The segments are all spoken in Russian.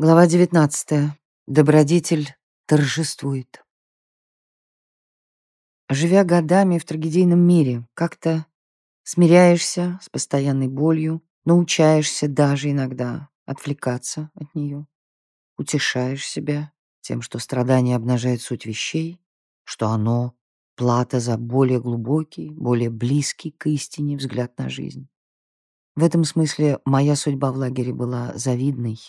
Глава 19. Добродетель торжествует. Живя годами в трагедийном мире, как-то смиряешься с постоянной болью, научаешься даже иногда отвлекаться от нее, утешаешь себя тем, что страдание обнажает суть вещей, что оно — плата за более глубокий, более близкий к истине взгляд на жизнь. В этом смысле моя судьба в лагере была завидной.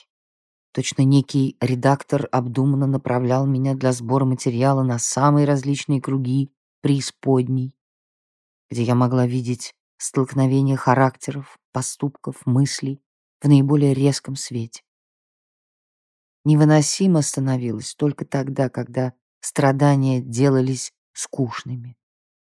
Точно некий редактор обдуманно направлял меня для сбора материала на самые различные круги преисподней, где я могла видеть столкновение характеров, поступков, мыслей в наиболее резком свете. Невыносимо становилось только тогда, когда страдания делались скучными,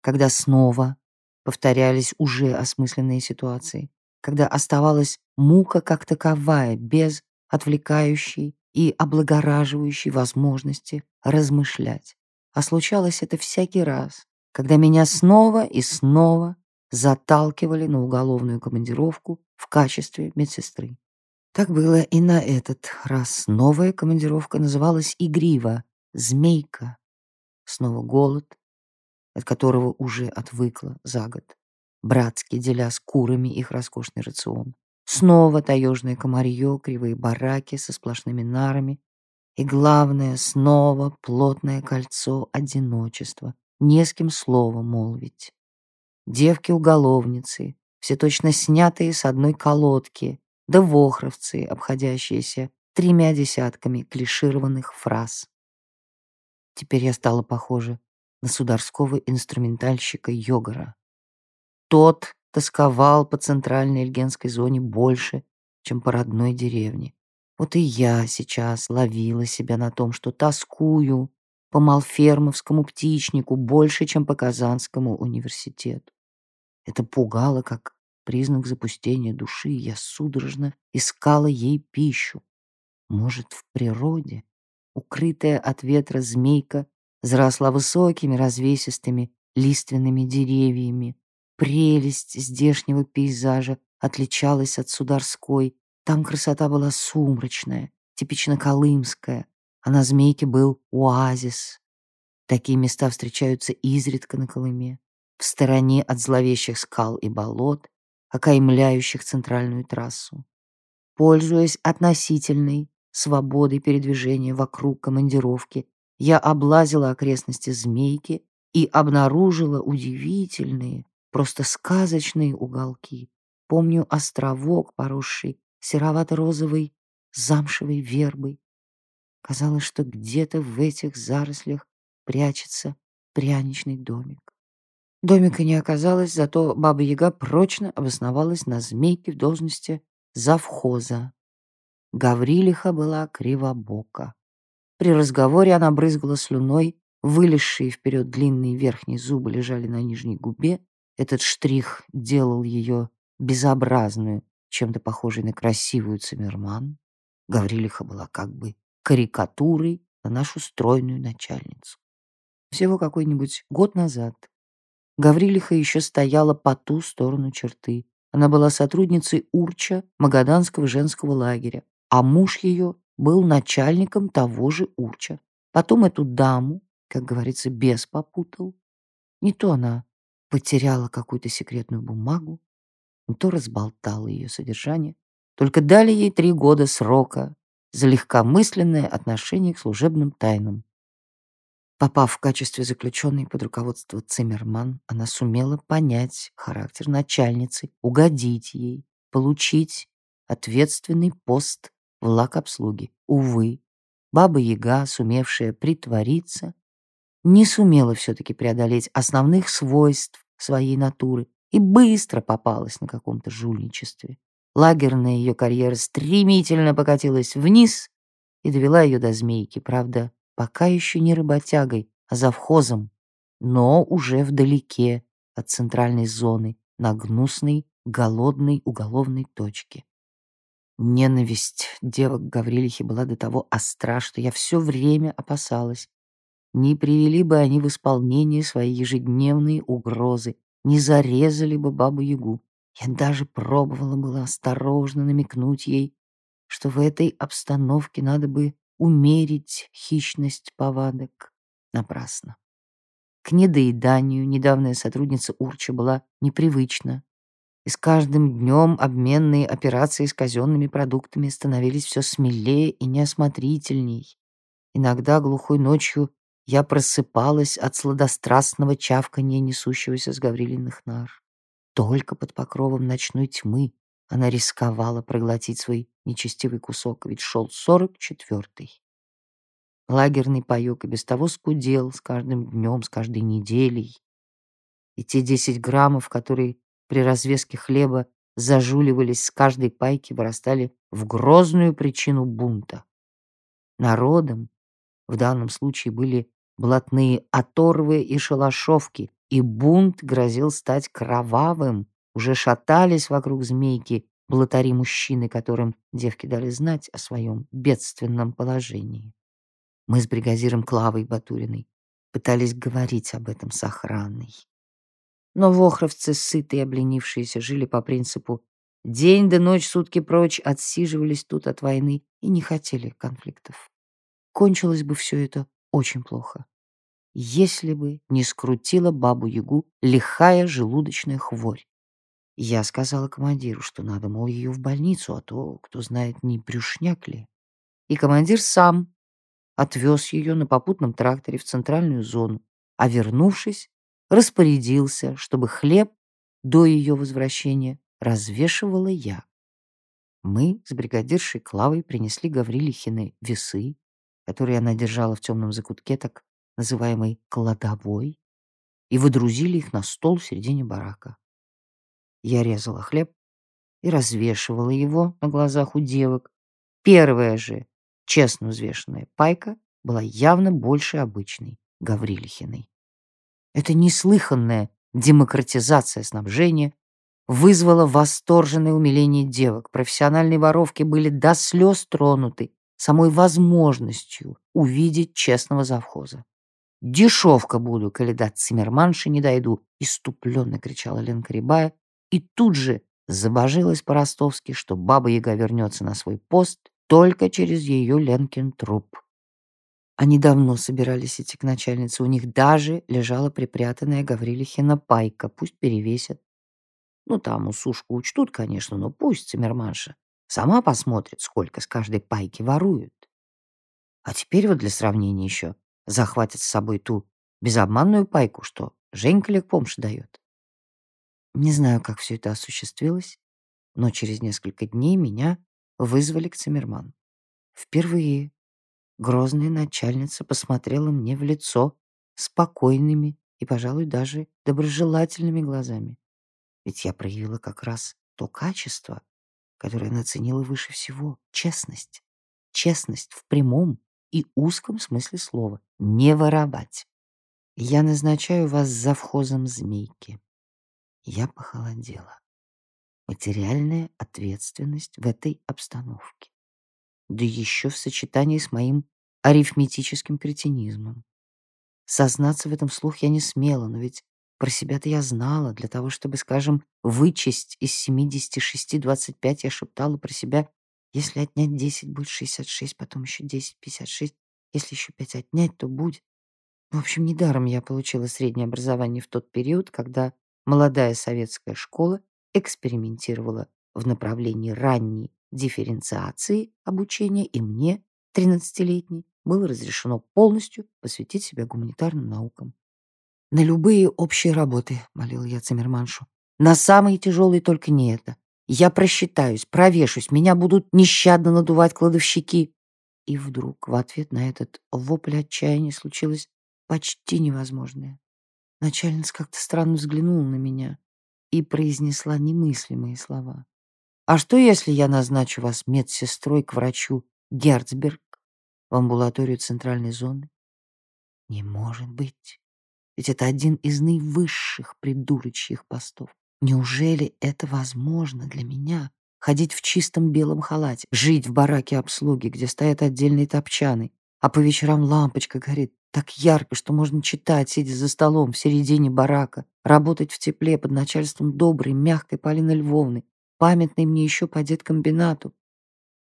когда снова повторялись уже осмысленные ситуации, когда оставалась мука как таковая, без отвлекающей и облагораживающей возможности размышлять. А случалось это всякий раз, когда меня снова и снова заталкивали на уголовную командировку в качестве медсестры. Так было и на этот раз. Новая командировка называлась игриво «Змейка». Снова голод, от которого уже отвыкла за год братски деля с курами их роскошный рацион. Снова таежное комарье, кривые бараки со сплошными нарами. И главное, снова плотное кольцо одиночества. Не с кем слова молвить. Девки-уголовницы, все точно снятые с одной колодки, да вохровцы, обходящиеся тремя десятками клишированных фраз. Теперь я стала похожа на сударского инструментальщика Йогара. Тот тосковал по центральной Эльгенской зоне больше, чем по родной деревне. Вот и я сейчас ловила себя на том, что тоскую по Малфермовскому птичнику больше, чем по Казанскому университету. Это пугало как признак запустения души, я судорожно искала ей пищу. Может, в природе, укрытая от ветра змейка, заросла высокими развесистыми лиственными деревьями, Прелесть здешнего пейзажа отличалась от сударской. Там красота была сумрачная, типично колымская, а на Змейке был оазис. Такие места встречаются изредка на Колыме, в стороне от зловещих скал и болот, окаймляющих центральную трассу. Пользуясь относительной свободой передвижения вокруг командировки, я облазила окрестности Змейки и обнаружила удивительные, просто сказочные уголки. Помню островок, поросший серовато-розовой замшевой вербой. Казалось, что где-то в этих зарослях прячется пряничный домик. Домика не оказалось, зато Баба-Яга прочно обосновалась на змейке в должности завхоза. Гаврилиха была кривобока. При разговоре она брызгала слюной, вылезшие вперед длинные верхние зубы лежали на нижней губе, этот штрих делал ее безобразную, чем-то похожей на красивую Циммерман. Гаврилиха была как бы карикатурой на нашу стройную начальницу. Всего какой-нибудь год назад Гаврилиха еще стояла по ту сторону черты. Она была сотрудницей Урча Магаданского женского лагеря, а муж ее был начальником того же Урча. Потом эту даму, как говорится, бес попутал. Не то она потеряла какую-то секретную бумагу, то разболтала ее содержание. Только дали ей три года срока за легкомысленное отношение к служебным тайнам. Попав в качестве заключенной под руководство Циммерман, она сумела понять характер начальницы, угодить ей, получить ответственный пост в лакобслуге. Увы, Баба-Яга, сумевшая притвориться, не сумела все-таки преодолеть основных свойств своей натуры и быстро попалась на каком-то жульничестве. Лагерная ее карьера стремительно покатилась вниз и довела ее до змейки, правда, пока еще не работягой, а завхозом, но уже вдалеке от центральной зоны, на гнусной, голодной уголовной точке. Ненависть девок Гаврилихи была до того остра, что я все время опасалась, не привели бы они в исполнение свои ежедневные угрозы, не зарезали бы бабу-ягу. Я даже пробовала было осторожно намекнуть ей, что в этой обстановке надо бы умерить хищность повадок. Напрасно. К недоеданию недавняя сотрудница Урча была непривычна, и с каждым днем обменные операции с казенными продуктами становились все смелее и неосмотрительней. Иногда глухой ночью я просыпалась от сладострастного чавканья несущегося с Гаврилиных нар. Только под покровом ночной тьмы она рисковала проглотить свой нечестивый кусок, ведь шел сорок четвертый. Лагерный паёк и без того скудел с каждым днем, с каждой неделей. И те десять граммов, которые при развеске хлеба зажуливались с каждой пайки, вырастали в грозную причину бунта. Народом в данном случае были блатные оторвы и шалашовки, и бунт грозил стать кровавым. Уже шатались вокруг змейки блатари-мужчины, которым девки дали знать о своем бедственном положении. Мы с бригадиром Клавой Батуриной пытались говорить об этом с охраной. Но вохровцы, сытые и обленившиеся, жили по принципу «день да ночь, сутки прочь», отсиживались тут от войны и не хотели конфликтов. Кончилось бы все это очень плохо, если бы не скрутила бабу-ягу лихая желудочная хворь. Я сказала командиру, что надо, мол, ее в больницу, а то, кто знает, не брюшняк ли. И командир сам отвез ее на попутном тракторе в центральную зону, а вернувшись, распорядился, чтобы хлеб до ее возвращения развешивала я. Мы с бригадиршей Клавой принесли Гаврилихины весы, которые она держала в темном закутке, так называемой кладовой, и выдрузили их на стол в середине барака. Я резала хлеб и развешивала его на глазах у девок. Первая же, честно взвешенная пайка была явно больше обычной, Гаврилихиной. Эта неслыханная демократизация снабжения вызвала восторженное умиление девок. Профессиональные воровки были до слез тронуты самой возможностью увидеть честного завхоза. «Дешевка буду, коли до циммерманши не дойду!» — иступленно кричала Ленка Рябая, и тут же забожилась по-ростовски, что Баба-Яга вернется на свой пост только через ее Ленкин труп. Они давно собирались идти к начальнице. У них даже лежала припрятанная Гаврилихина пайка. Пусть перевесят. Ну, там усушку учтут, конечно, но пусть Циммерманша сама посмотрит, сколько с каждой пайки воруют. А теперь вот для сравнения еще захватят с собой ту безобманную пайку, что Женька Лекпомш дает. Не знаю, как все это осуществилось, но через несколько дней меня вызвали к Циммерману. Впервые Грозная начальница посмотрела мне в лицо спокойными и, пожалуй, даже доброжелательными глазами. Ведь я проявила как раз то качество, которое она ценила выше всего — честность. Честность в прямом и узком смысле слова. Не воровать. Я назначаю вас завхозом змейки. Я похолодела. Материальная ответственность в этой обстановке да еще в сочетании с моим арифметическим кретинизмом. Сознаться в этом слух я не смела, но ведь про себя-то я знала. Для того, чтобы, скажем, вычесть из 76 25, я шептала про себя, если отнять 10, будет 66, потом еще 10, 56. Если еще 5 отнять, то будет. В общем, недаром я получила среднее образование в тот период, когда молодая советская школа экспериментировала в направлении ранней дифференциации обучения, и мне, 13-летней, было разрешено полностью посвятить себя гуманитарным наукам. «На любые общие работы», — молил я Циммерманшу. «На самые тяжелые только не это. Я просчитаюсь, провешусь, меня будут нещадно надувать кладовщики». И вдруг в ответ на этот вопль отчаяния случилось почти невозможное. Начальница как-то странно взглянула на меня и произнесла немыслимые слова. А что, если я назначу вас медсестрой к врачу Герцберг в амбулаторию центральной зоны? Не может быть. Ведь это один из наивысших придурочьих постов. Неужели это возможно для меня? Ходить в чистом белом халате, жить в бараке обслуги, где стоят отдельные топчаны, а по вечерам лампочка горит так ярко, что можно читать, сидя за столом в середине барака, работать в тепле под начальством доброй, мягкой Полины Львовны, памятный мне еще по деткомбинату.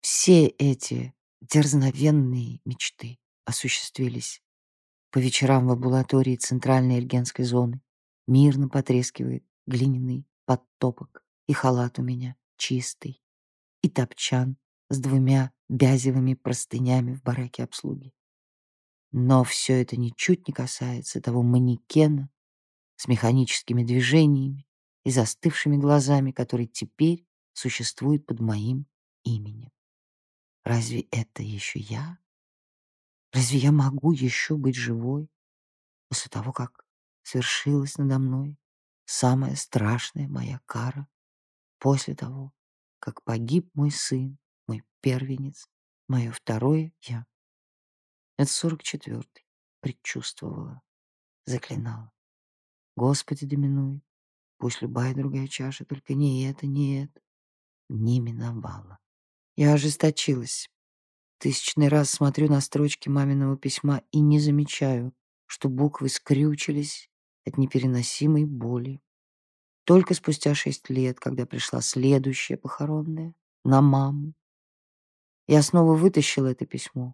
Все эти дерзновенные мечты осуществились. По вечерам в амбулатории центральной эргенской зоны мирно потрескивает глиняный подтопок, и халат у меня чистый, и топчан с двумя бязевыми простынями в бараке обслуги. Но все это ничуть не касается того манекена с механическими движениями и застывшими глазами, который теперь существует под моим именем. Разве это еще я? Разве я могу еще быть живой после того, как свершилась надо мной самая страшная моя кара, после того, как погиб мой сын, мой первенец, мое второе я? Это сорок четвертый. Предчувствовала, заклинала. Господи, доминует. Пусть любая другая чаша, только не это, не это. Не миновала. Я ожесточилась. Тысячный раз смотрю на строчки маминого письма и не замечаю, что буквы скрючились от непереносимой боли. Только спустя шесть лет, когда пришла следующая похоронная, на маму, я снова вытащила это письмо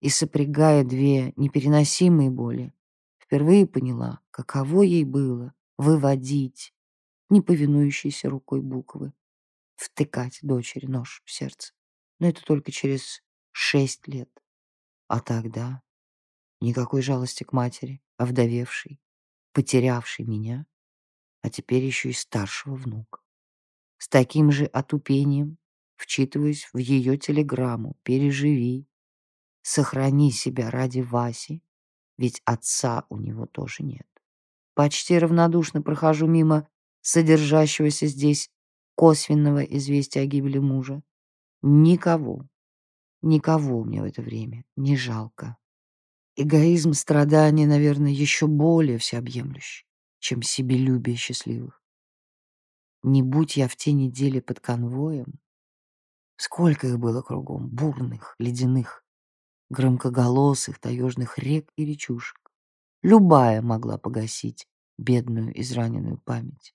и, сопрягая две непереносимые боли, впервые поняла, каково ей было выводить неповинующейся рукой буквы, втыкать дочери нож в сердце. Но это только через шесть лет. А тогда никакой жалости к матери, овдовевшей, потерявшей меня, а теперь еще и старшего внука. С таким же отупением вчитываясь в ее телеграмму «Переживи, Сохрани себя ради Васи, ведь отца у него тоже нет. Почти равнодушно прохожу мимо содержащегося здесь косвенного известия о гибели мужа. Никого, никого мне в это время не жалко. Эгоизм страдания, наверное, еще более всеобъемлющий, чем себелюбие счастливых. Не будь я в те недели под конвоем, сколько их было кругом, бурных, ледяных, громкоголосых таежных рек и речушек. Любая могла погасить бедную израненную память.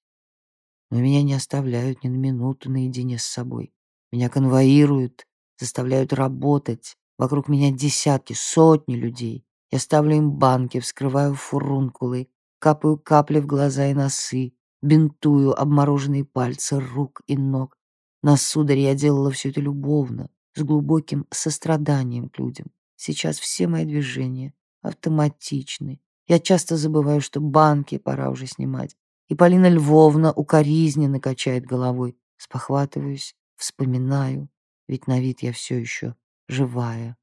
Но меня не оставляют ни на минуту наедине с собой. Меня конвоируют, заставляют работать. Вокруг меня десятки, сотни людей. Я ставлю им банки, вскрываю фурункулы, капаю капли в глаза и носы, бинтую обмороженные пальцы рук и ног. На сударе я делала все это любовно, с глубоким состраданием к людям. Сейчас все мои движения автоматичны. Я часто забываю, что банки пора уже снимать. И Полина Львовна укоризненно качает головой. Спохватываюсь, вспоминаю, ведь на вид я все еще живая.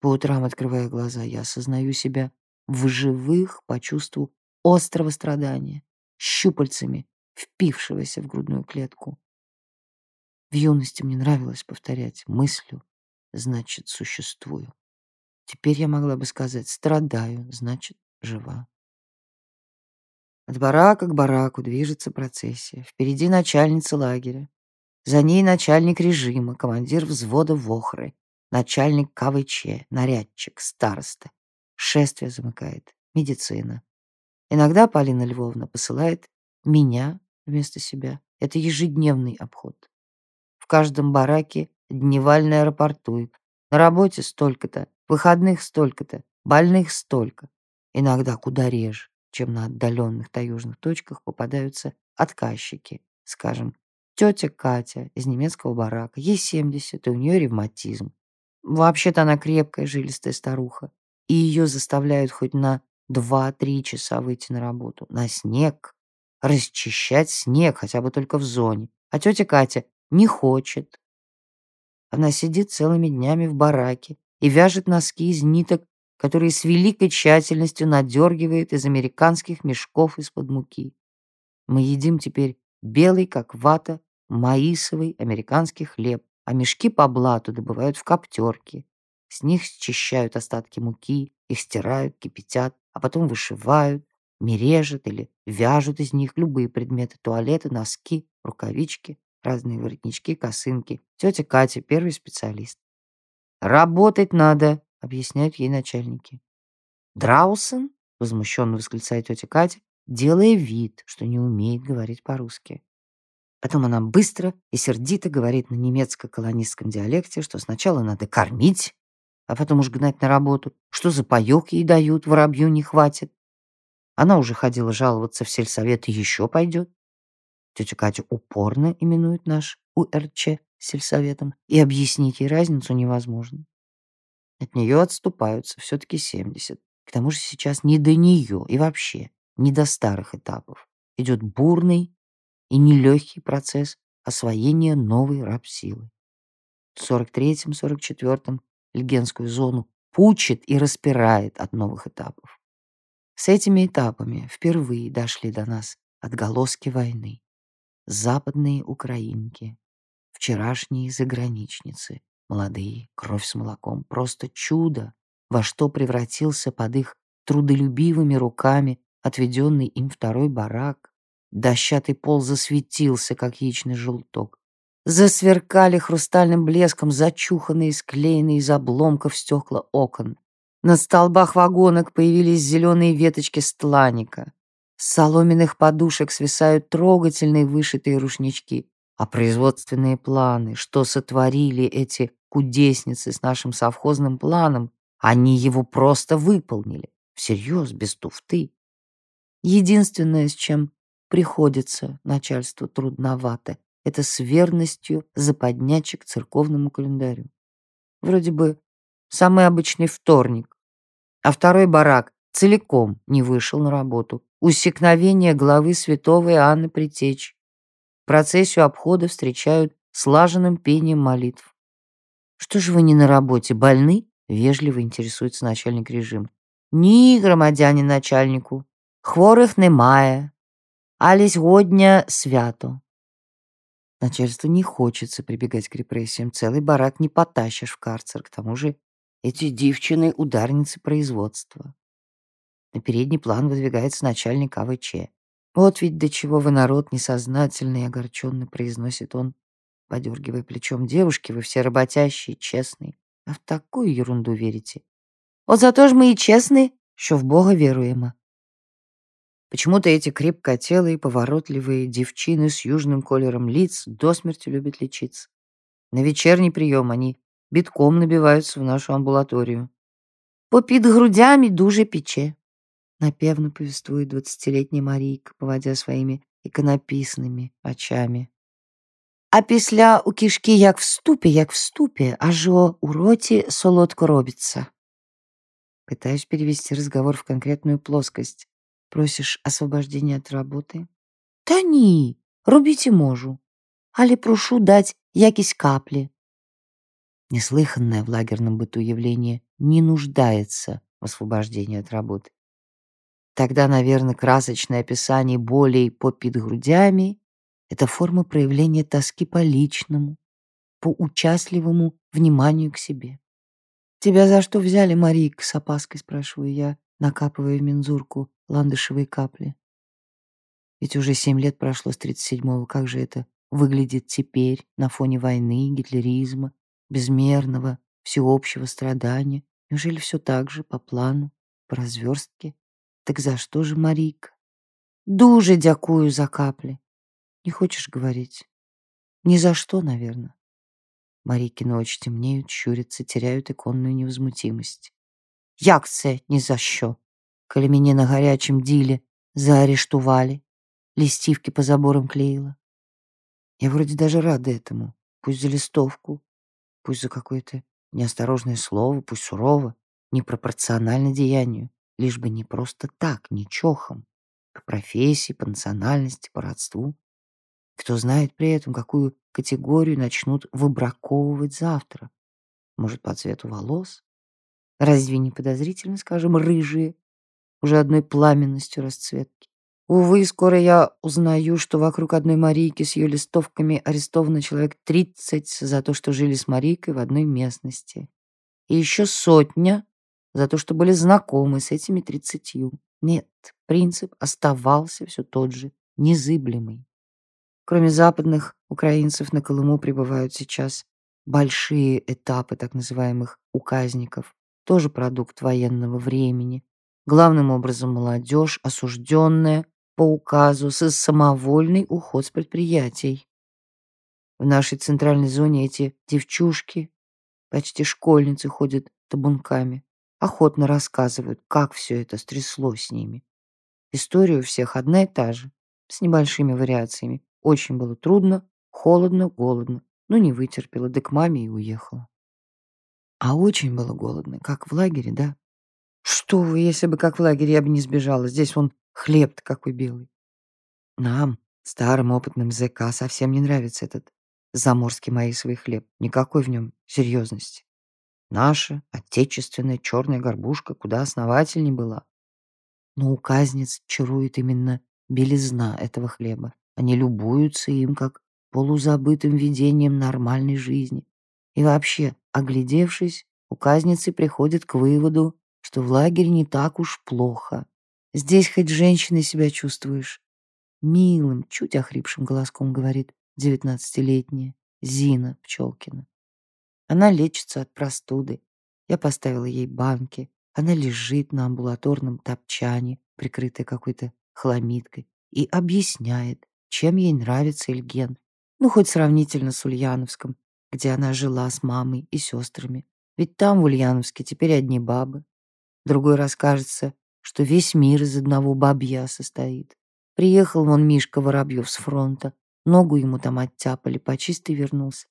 По утрам, открывая глаза, я осознаю себя в живых по чувству острого страдания, щупальцами впившегося в грудную клетку. В юности мне нравилось повторять мыслью значит, существую. Теперь я могла бы сказать «страдаю», значит, жива. От барака к бараку движется процессия. Впереди начальница лагеря. За ней начальник режима, командир взвода Вохры, начальник КВЧ, нарядчик, староста. Шествие замыкает, медицина. Иногда Полина Львовна посылает меня вместо себя. Это ежедневный обход. В каждом бараке Дневальная рапортует. На работе столько-то, выходных столько-то, больных столько. Иногда куда реже, чем на отдаленных таежных точках попадаются отказчики. Скажем, тетя Катя из немецкого барака, ей 70, и у нее ревматизм. Вообще-то она крепкая, жилистая старуха, и ее заставляют хоть на 2-3 часа выйти на работу, на снег, расчищать снег хотя бы только в зоне. А тетя Катя не хочет, она сидит целыми днями в бараке и вяжет носки из ниток, которые с великой тщательностью надергивает из американских мешков из-под муки. Мы едим теперь белый, как вата, маисовый американский хлеб, а мешки по блату добывают в коптерке. С них счищают остатки муки, их стирают, кипятят, а потом вышивают, мережат или вяжут из них любые предметы туалета, носки, рукавички, разные воротнички, косынки. Тетя Катя, первый специалист. «Работать надо», — объясняют ей начальники. «Драусен?» — возмущенно восклицает тетя Катя, делая вид, что не умеет говорить по-русски. Потом она быстро и сердито говорит на немецко-колонистском диалекте, что сначала надо кормить, а потом уж гнать на работу. Что за паёк ей дают, воробью не хватит. Она уже ходила жаловаться в сельсовет и еще пойдет. Тетя Катя упорно именует наш УРЧ сельсоветом, и объяснить ей разницу невозможно. От нее отступаются все-таки 70. К тому же сейчас не до нее и вообще не до старых этапов. Идет бурный и нелегкий процесс освоения новой рабсилы. В 43-м, 44-м Льгенскую зону пучит и распирает от новых этапов. С этими этапами впервые дошли до нас отголоски войны. Западные украинки, вчерашние заграничницы, молодые, кровь с молоком, просто чудо, во что превратился под их трудолюбивыми руками отведенный им второй барак. Дощатый пол засветился, как яичный желток. Засверкали хрустальным блеском зачуханные, склеенные из обломков стекла окон. На столбах вагонок появились зеленые веточки стланика. С соломенных подушек свисают трогательные вышитые рушнички. А производственные планы, что сотворили эти кудесницы с нашим совхозным планом, они его просто выполнили. Всерьез, без туфты. Единственное, с чем приходится начальству трудновато, это с верностью заподнячек церковному календарю. Вроде бы самый обычный вторник, а второй барак целиком не вышел на работу. Усекновение главы святого Иоанна Притечь. Процессию обхода встречают слаженным пением молитв. «Что же вы не на работе, больны?» — вежливо интересуется начальник режима. «Ні, громадяне начальнику, хворих немає, але сьогодні свято». Начальству не хочется прибегать к репрессиям. Целый барак не потащишь в карцер. К тому же эти девчины — ударницы производства. На передний план выдвигается начальник АВЧ. «Вот ведь до чего вы народ несознательный и огорченный», — произносит он, подергивая плечом девушки, «вы все работящие, честные, а в такую ерунду верите». «Вот зато ж мы и честные, что в Бога веруем». Почему-то эти крепкотелые, поворотливые девчины с южным колером лиц до смерти любят лечиться. На вечерний прием они битком набиваются в нашу амбулаторию. «Попід грудями дуже пече», — напевно повествует двадцатилетняя Марийка, поводя своими иконописными очами. А після у кишки як вступе, як вступе, аж у роті солодко робится. Пытаюсь перевести разговор в конкретную плоскость. Просишь освобождения от работы? Та ні, робіть можу. Але прошу дать якісь капли. Неслыханное в лагерном быту явление не нуждается в освобождении от работы. Тогда, наверное, красочное описание болей попит грудями — это форма проявления тоски по личному, по участливому вниманию к себе. «Тебя за что взяли, Марик?» — с опаской спрашиваю я, накапывая в мензурку ландышевые капли. Ведь уже семь лет прошло с 37-го. Как же это выглядит теперь на фоне войны, гитлеризма, безмерного, всеобщего страдания? Неужели все так же, по плану, по разверстке? Так за что же, Марийка? Дуже дякую за капли. Не хочешь говорить? Ни за что, наверное. Марійкины очі темнеют, щурятся, теряют иконную невозмутимость. Як це ні за що? Коли меня на горячем ділі заарештували, листивки по заборам клеила. Я вроде даже рада этому. Пусть за листовку, пусть за какое-то неосторожное слово, пусть сурово, непропорционально деянию, лишь бы не просто так, не чохом, по профессии, по национальности, по родству. Кто знает при этом, какую категорию начнут выбраковывать завтра. Может, по цвету волос? Разве не подозрительно, скажем, рыжие, уже одной пламенностью расцветки? Увы, скоро я узнаю, что вокруг одной Марийки с ее листовками арестовано человек 30 за то, что жили с Марийкой в одной местности. И еще сотня за то, что были знакомы с этими тридцатью. Нет, принцип оставался все тот же, незыблемый. Кроме западных украинцев на Колыму прибывают сейчас большие этапы так называемых указников, тоже продукт военного времени. Главным образом молодежь, осужденная по указу с самовольный уход с предприятий. В нашей центральной зоне эти девчушки, почти школьницы, ходят табунками. Охотно рассказывают, как все это стряслось с ними. История у всех одна и та же, с небольшими вариациями. Очень было трудно, холодно, голодно. Но не вытерпела, да к маме и уехала. А очень было голодно, как в лагере, да? Что вы, если бы как в лагере, я бы не сбежала. Здесь вон хлеб-то какой белый. Нам, старым опытным ЗК, совсем не нравится этот заморский маисовый хлеб. Никакой в нем серьезности. Наша, отечественная черная горбушка куда основательней была. Но у чарует именно белизна этого хлеба. Они любуются им как полузабытым видением нормальной жизни. И вообще, оглядевшись, у казницы приходят к выводу, что в лагере не так уж плохо. Здесь хоть женщиной себя чувствуешь. Милым, чуть охрипшим голоском говорит девятнадцатилетняя Зина Пчелкина. Она лечится от простуды. Я поставила ей банки. Она лежит на амбулаторном топчане, прикрытая какой-то хламидкой, и объясняет, чем ей нравится Эльген. Ну, хоть сравнительно с Ульяновском, где она жила с мамой и сестрами. Ведь там, в Ульяновске, теперь одни бабы. Другой раз кажется, что весь мир из одного бабья состоит. Приехал вон Мишка Воробьев с фронта, ногу ему там оттяпали, почистый вернулся.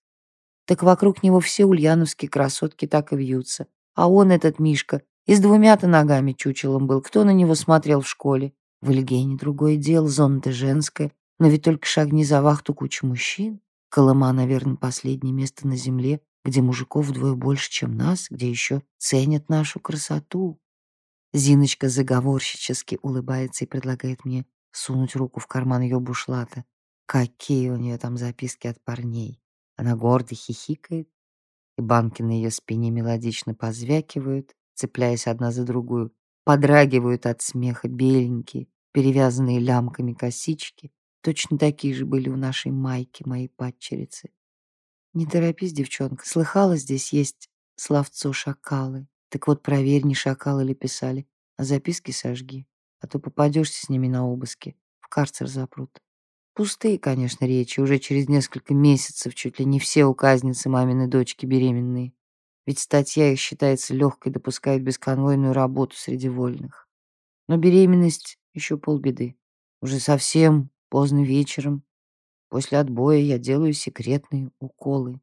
Так вокруг него все ульяновские красотки так и вьются. А он, этот Мишка, и с двумя-то ногами чучелом был. Кто на него смотрел в школе? В Ильгене другое дело, зона-то женская. Но ведь только шагни за вахту куча мужчин. Колыма, наверное, последнее место на земле, где мужиков вдвое больше, чем нас, где еще ценят нашу красоту. Зиночка заговорщически улыбается и предлагает мне сунуть руку в карман ее бушлата. Какие у нее там записки от парней. Она гордо хихикает, и банки на ее спине мелодично позвякивают, цепляясь одна за другую, подрагивают от смеха беленькие, перевязанные лямками косички. Точно такие же были у нашей майки, моей падчерицы. Не торопись, девчонка, слыхала, здесь есть словцо шакалы. Так вот, проверь, не шакалы ли писали, а записки сожги, а то попадешься с ними на обыске, в карцер запрут. Пустые, конечно, речи. Уже через несколько месяцев чуть ли не все указницы мамины дочки беременные. Ведь статья их считается легкой, допускает бесконвойную работу среди вольных. Но беременность еще полбеды. Уже совсем поздно вечером, после отбоя, я делаю секретные уколы.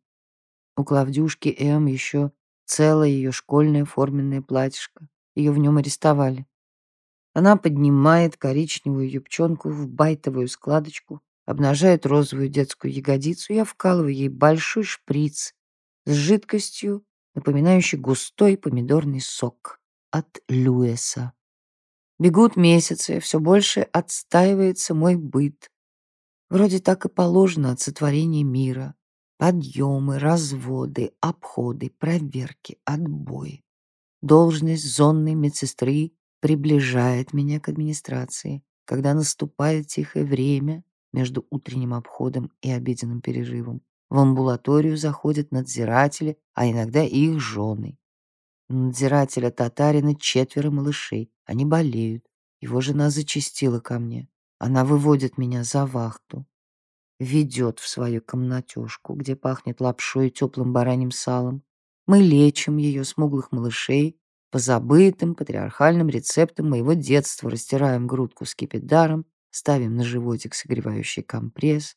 У Клавдюшки М еще целое ее школьное форменное платьишко. Ее в нем арестовали. Она поднимает коричневую юбчонку в байтовую складочку, обнажает розовую детскую ягодицу. Я вкалываю ей большой шприц с жидкостью, напоминающей густой помидорный сок от Люэса. Бегут месяцы, все больше отстаивается мой быт. Вроде так и положено от сотворения мира. Подъемы, разводы, обходы, проверки, отбои. Должность зонной медсестры приближает меня к администрации, когда наступает тихое время между утренним обходом и обеденным перерывом. В амбулаторию заходят надзиратели, а иногда и их жены. У надзирателя татарина четверо малышей. Они болеют. Его жена зачастила ко мне. Она выводит меня за вахту. Ведет в свою комнатежку, где пахнет лапшой и теплым бараньим салом. Мы лечим ее смуглых малышей по забытым патриархальным рецептам моего детства растираем грудку скипидаром, ставим на животик согревающий компресс.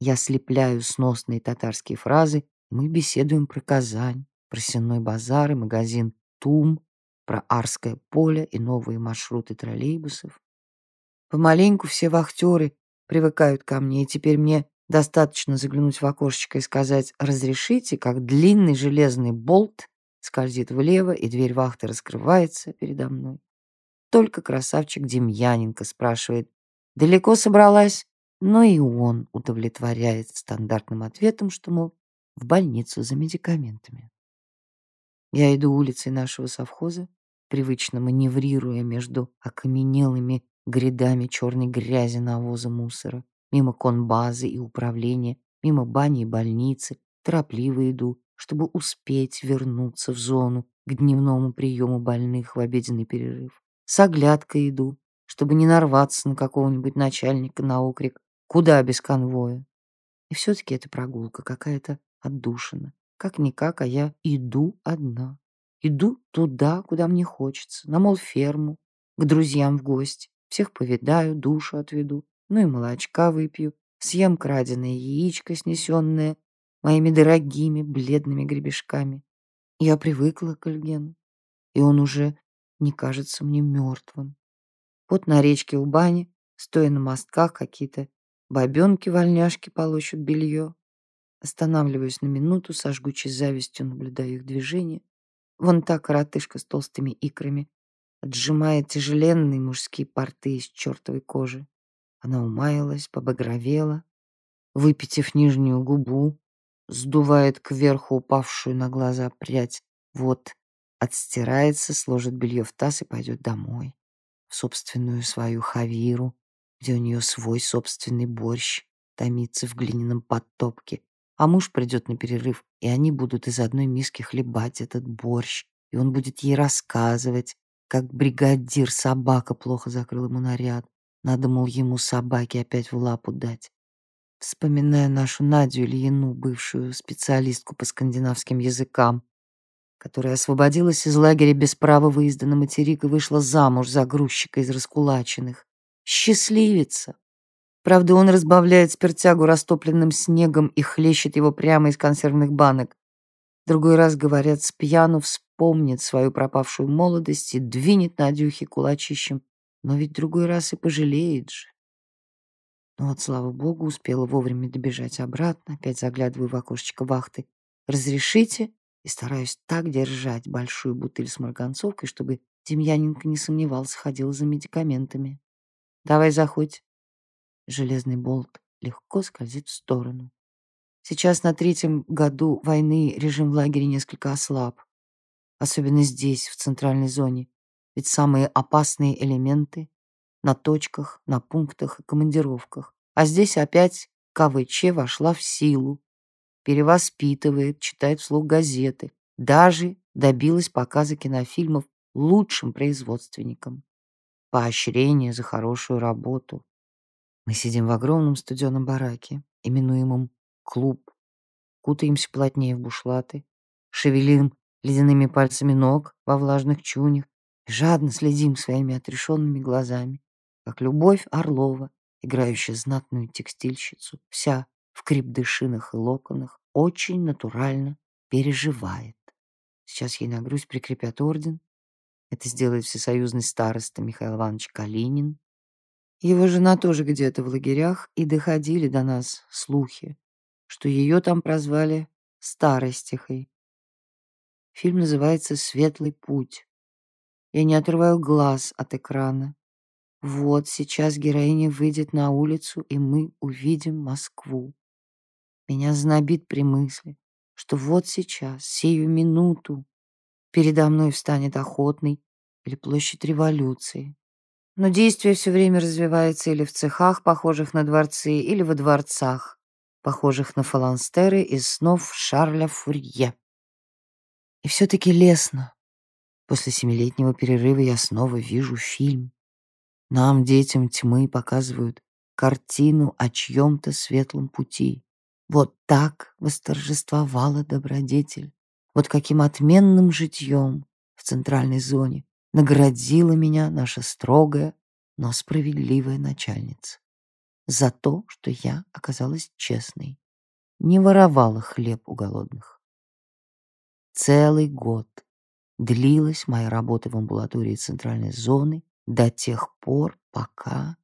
Я слепляю сносные татарские фразы, мы беседуем про Казань, про сенной базар и магазин «Тум», про Арское поле и новые маршруты троллейбусов. Помаленьку все вахтеры привыкают ко мне, и теперь мне достаточно заглянуть в окошечко и сказать «разрешите», как длинный железный болт скользит влево, и дверь вахты раскрывается передо мной. Только красавчик Демьяненко спрашивает, далеко собралась? Но и он удовлетворяет стандартным ответом, что, мол, в больницу за медикаментами. Я иду улицей нашего совхоза, привычно маневрируя между окаменелыми грядами черной грязи, навоза, мусора, мимо конбазы и управления, мимо бани и больницы, торопливо иду, чтобы успеть вернуться в зону к дневному приему больных в обеденный перерыв. С оглядкой иду, чтобы не нарваться на какого-нибудь начальника на окрик «Куда без конвоя?». И все-таки эта прогулка какая-то отдушина. Как-никак, а я иду одна. Иду туда, куда мне хочется, на мол-ферму, к друзьям в гости. Всех повидаю, душу отведу, ну и молочка выпью, съем краденое яичко, снесенное моими дорогими бледными гребешками. Я привыкла к Альгену, и он уже не кажется мне мертвым. Вот на речке у бани, стоя на мостках, какие-то бабенки-вольняшки полощут белье. Останавливаюсь на минуту, со жгучей завистью наблюдаю их движение. Вон та коротышка с толстыми икрами отжимает тяжеленные мужские порты из чертовой кожи. Она умаялась, побагровела, выпитив нижнюю губу, сдувает кверху упавшую на глаза прядь. Вот, отстирается, сложит белье в таз и пойдет домой, в собственную свою хавиру, где у нее свой собственный борщ томится в глиняном подтопке, а муж придет на перерыв, и они будут из одной миски хлебать этот борщ, и он будет ей рассказывать, как бригадир собака плохо закрыл ему наряд. Надо, мол, ему собаке опять в лапу дать. Вспоминая нашу Надю Ильину, бывшую специалистку по скандинавским языкам, которая освободилась из лагеря без права выезда на материк и вышла замуж за грузчика из раскулаченных. Счастливица! Правда, он разбавляет спиртягу растопленным снегом и хлещет его прямо из консервных банок. Другой раз, говорят, с пьяну вспомнит свою пропавшую молодость и двинет Надюхе кулачищем. Но ведь другой раз и пожалеет же. Ну вот, слава богу, успела вовремя добежать обратно. Опять заглядываю в окошечко вахты. «Разрешите?» И стараюсь так держать большую бутыль с марганцовкой, чтобы Демьяненко не сомневался, ходил за медикаментами. «Давай заходь». Железный болт легко скользит в сторону. Сейчас на третьем году войны режим в лагере несколько ослаб. Особенно здесь, в центральной зоне. Ведь самые опасные элементы на точках, на пунктах и командировках. А здесь опять КВЧ вошла в силу. Перевоспитывает, читает вслух газеты. Даже добилась показа кинофильмов лучшим производственникам. Поощрение за хорошую работу. Мы сидим в огромном студеном бараке, именуемом «клуб», кутаемся плотнее в бушлаты, шевелим ледяными пальцами ног во влажных чунях и жадно следим своими отрешенными глазами, как Любовь Орлова, играющая знатную текстильщицу, вся в крепдышинах и локонах, очень натурально переживает. Сейчас ей на грудь прикрепят орден. Это сделает всесоюзный староста Михаил Иванович Калинин, его жена тоже где-то в лагерях, и доходили до нас слухи, что ее там прозвали Старостихой. Фильм называется «Светлый путь». Я не отрываю глаз от экрана. Вот сейчас героиня выйдет на улицу, и мы увидим Москву. Меня знобит при мысли, что вот сейчас, сию минуту, передо мной встанет Охотный или площадь революции, но действие все время развивается или в цехах, похожих на дворцы, или во дворцах, похожих на фаланстеры из снов Шарля Фурье. И все-таки лестно. После семилетнего перерыва я снова вижу фильм. Нам, детям тьмы, показывают картину о чьем-то светлом пути. Вот так восторжествовала добродетель. Вот каким отменным житьем в центральной зоне наградила меня наша строгая, но справедливая начальница за то, что я оказалась честной, не воровала хлеб у голодных. Целый год длилась моя работа в амбулатории центральной зоны до тех пор, пока...